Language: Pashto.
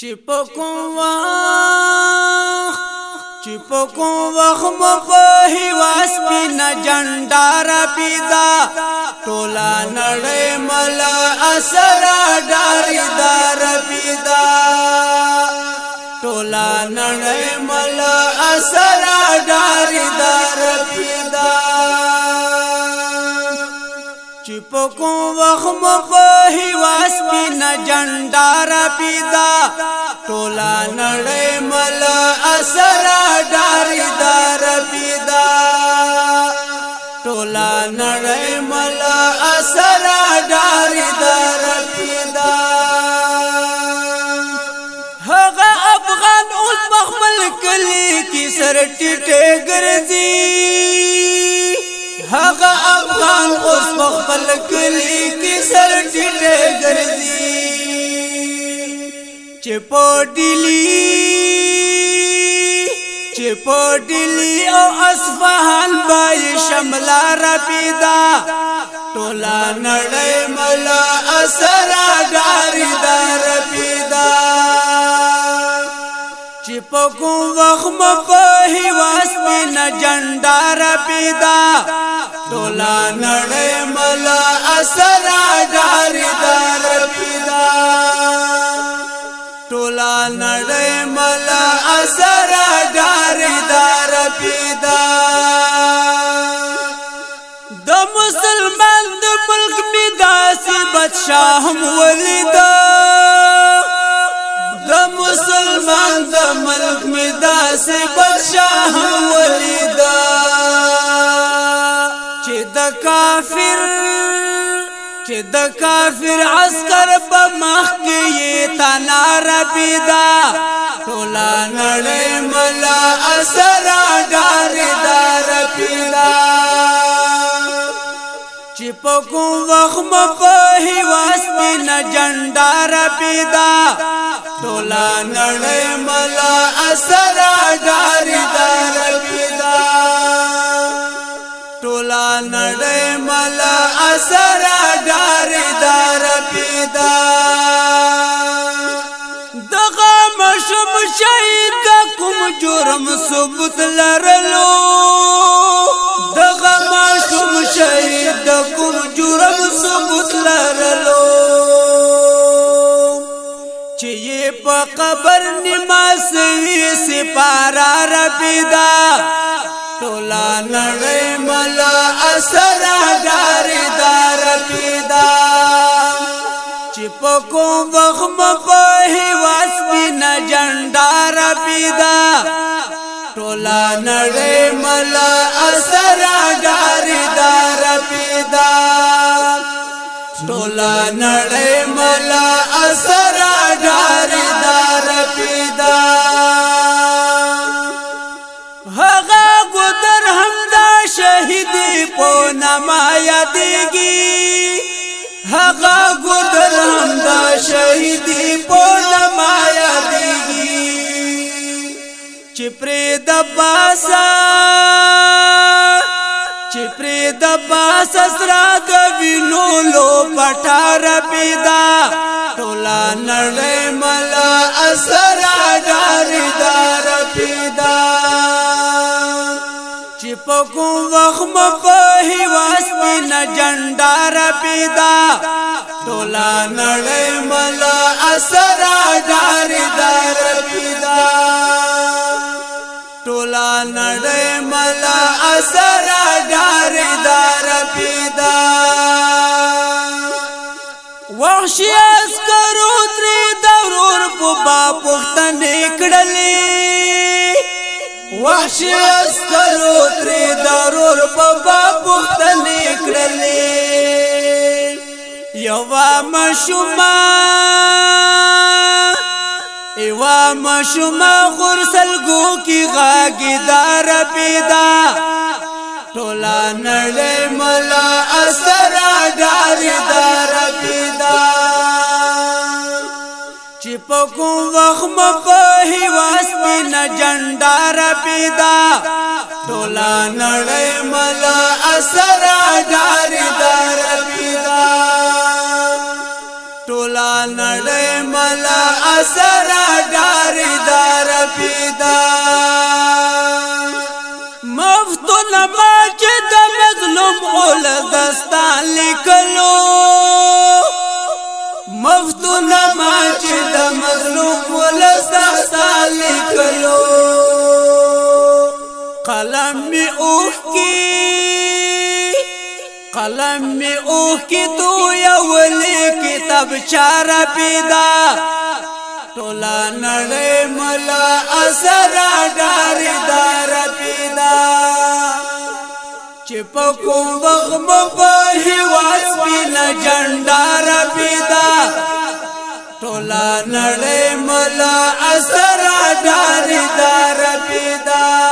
چې په کوم وخت چې په کوم وخت مو په هواس بنا جندار پیدا ټولا نړۍ مل اثر داردار پیدا ټولا نړۍ مل اثر داردار پیدا چې په کوم وخت مو په هیواس کې نه جندار پیدا ټولا نړۍ مل اثر داردار پیدا ټولا نړۍ مل اثر داردار پیدا هغه افغان اول مخمل کلی کی سر ټټه ګرځي هغه افغان اوس خپل کلی کې سر ټیټه ګرځي چې پټلی چې پټلی او اصفهان بای شملا را پیدا ټولا نړۍ ملا اثر دار دار پیدا په کوم وخت م په هواس می نه جنډا را پیدا ټولا نړۍ ملا اثر اجاری دار پیدا ټولا نړۍ ملا اثر اجاری دار پیدا د مسلمان د ملک می داسې بادشاہ هم ولیدا د ملک می داسې بادشاہ ولیدا چې د کافر چې د کافر عسكر په مخ کې تنا ربيدا ټولا نړۍ ملا اثر دار دار پکو وخم په هیواستی نه جندار پیدا ټولا نړۍ ملا اثر داریدار پیدا ټولا نړۍ ملا اثر داریدار پیدا دغه مشم شهید کوم جرم ثبوت لرلو قبر نماز وی سپارا ربیدا ټولا نړۍ ملا اثر دار دار پیدا چې په کوم وخت په هواس بنا جندار پیدا ټولا نړۍ ملا اثر دار دار پیدا ټولا نړۍ ملا اثر په نامه یادېږي هغه ګدر هم دا شهیدی په نامه یادېږي چې پرې د باسا چې پرې د باسا سره د وینو لو پټار پیدا ټولا نړۍ مل اثر ډار دار پیدا چې په کوم وخت په هواس په نجندار پیدا ټولا نړۍ ملا اثر دار دار پیدا ټولا نړۍ ملا اثر دار دار پیدا وحشي اسکرو تر دورور په با پختنې کړلې وحشی اسکرو تری دارور بابا پختنی کرلی یوا مشوما ایوا مشوما غرسل گو کی غاگی دار پیدا ټولا نړۍ ملا اثر دار دار پیدا چې په کوم وخت مپه هنداره پیدا ټولا نړۍ مل اثر اگاری دار پیدا ټولا نړۍ مل اثر اگاری دار پیدا مفتون ما چې د مظلوم اول دستان لیکلو مفتون ما چې د مظلوم اول دستان لیکلو اوخ کی قلم می اوخ کی تو یول کتاب چار پیدا ټولا نړۍ ملا اثر دار دار پیدا چې په کوم وغم په هواس پینا جندار پیدا ټولا نړۍ ملا اثر دار دار پیدا